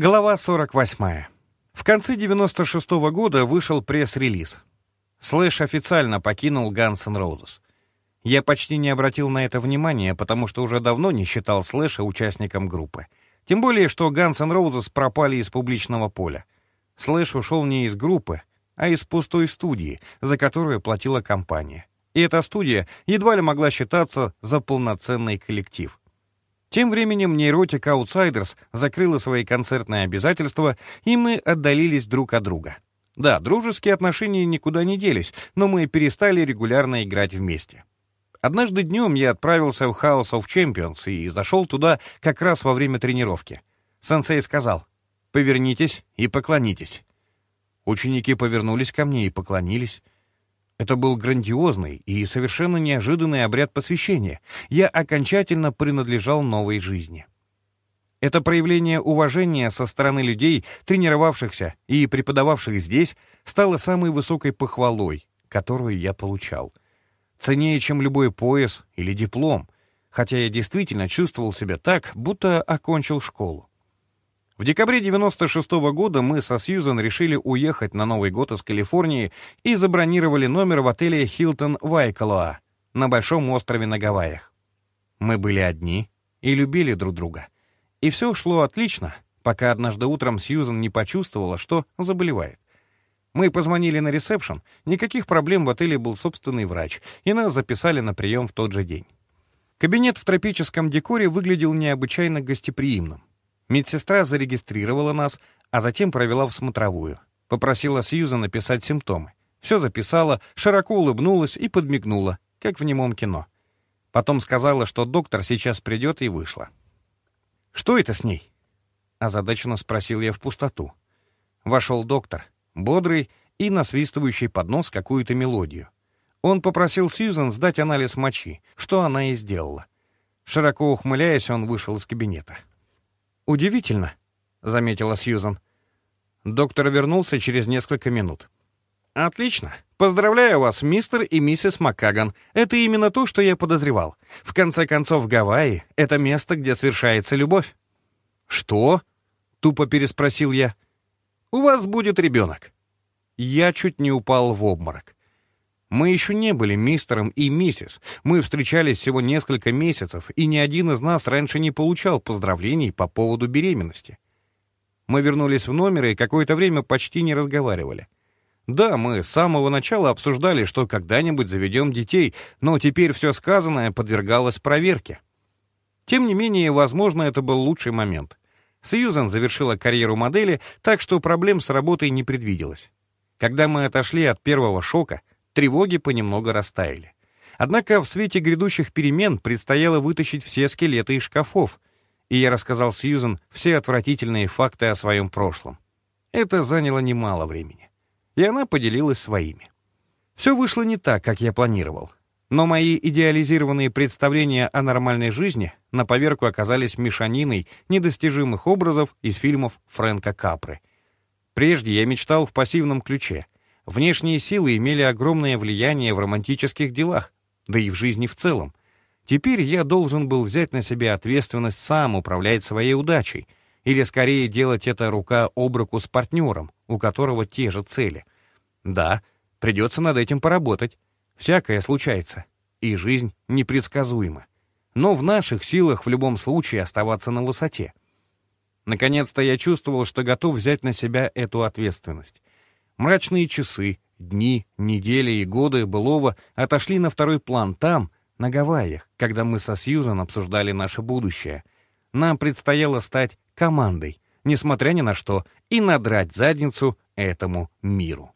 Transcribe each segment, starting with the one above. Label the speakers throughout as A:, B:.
A: Глава 48. В конце 96 -го года вышел пресс-релиз. Слэш официально покинул Guns N' Roses. Я почти не обратил на это внимания, потому что уже давно не считал Слэша участником группы. Тем более, что Guns N' Roses пропали из публичного поля. Слэш ушел не из группы, а из пустой студии, за которую платила компания. И эта студия едва ли могла считаться за полноценный коллектив. Тем временем Neurotic Outsiders закрыла свои концертные обязательства, и мы отдалились друг от друга. Да, дружеские отношения никуда не делись, но мы перестали регулярно играть вместе. Однажды днем я отправился в House of Champions и зашел туда как раз во время тренировки. Сенсей сказал «Повернитесь и поклонитесь». Ученики повернулись ко мне и поклонились. Это был грандиозный и совершенно неожиданный обряд посвящения. Я окончательно принадлежал новой жизни. Это проявление уважения со стороны людей, тренировавшихся и преподававших здесь, стало самой высокой похвалой, которую я получал. Ценнее, чем любой пояс или диплом, хотя я действительно чувствовал себя так, будто окончил школу. В декабре 96 -го года мы со Сьюзан решили уехать на Новый год из Калифорнии и забронировали номер в отеле «Хилтон Вайкалоа» на Большом острове на Гавайях. Мы были одни и любили друг друга. И все шло отлично, пока однажды утром Сьюзан не почувствовала, что заболевает. Мы позвонили на ресепшн, никаких проблем в отеле был собственный врач, и нас записали на прием в тот же день. Кабинет в тропическом декоре выглядел необычайно гостеприимным. Медсестра зарегистрировала нас, а затем провела в смотровую. Попросила Сьюза написать симптомы. Все записала, широко улыбнулась и подмигнула, как в немом кино. Потом сказала, что доктор сейчас придет и вышла. «Что это с ней?» Озадаченно спросил я в пустоту. Вошел доктор, бодрый и насвистывающий под нос какую-то мелодию. Он попросил Сьюзан сдать анализ мочи, что она и сделала. Широко ухмыляясь, он вышел из кабинета. «Удивительно», — заметила Сьюзан. Доктор вернулся через несколько минут. «Отлично. Поздравляю вас, мистер и миссис Маккаган. Это именно то, что я подозревал. В конце концов, Гавайи — это место, где совершается любовь». «Что?» — тупо переспросил я. «У вас будет ребенок». Я чуть не упал в обморок. Мы еще не были мистером и миссис. Мы встречались всего несколько месяцев, и ни один из нас раньше не получал поздравлений по поводу беременности. Мы вернулись в номер и какое-то время почти не разговаривали. Да, мы с самого начала обсуждали, что когда-нибудь заведем детей, но теперь все сказанное подвергалось проверке. Тем не менее, возможно, это был лучший момент. Сьюзан завершила карьеру модели, так что проблем с работой не предвиделось. Когда мы отошли от первого шока, тревоги понемногу растаяли. Однако в свете грядущих перемен предстояло вытащить все скелеты из шкафов, и я рассказал Сьюзен все отвратительные факты о своем прошлом. Это заняло немало времени, и она поделилась своими. Все вышло не так, как я планировал, но мои идеализированные представления о нормальной жизни на поверку оказались мешаниной недостижимых образов из фильмов Фрэнка Капры. Прежде я мечтал в пассивном ключе — Внешние силы имели огромное влияние в романтических делах, да и в жизни в целом. Теперь я должен был взять на себя ответственность сам управлять своей удачей, или скорее делать это рука об руку с партнером, у которого те же цели. Да, придется над этим поработать. Всякое случается, и жизнь непредсказуема. Но в наших силах в любом случае оставаться на высоте. Наконец-то я чувствовал, что готов взять на себя эту ответственность. Мрачные часы, дни, недели и годы былого отошли на второй план там, на Гавайях, когда мы со Сьюзан обсуждали наше будущее. Нам предстояло стать командой, несмотря ни на что, и надрать задницу этому миру.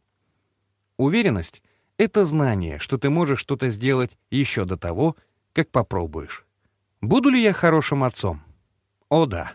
A: Уверенность — это знание, что ты можешь что-то сделать еще до того, как попробуешь. Буду ли я хорошим отцом? О да.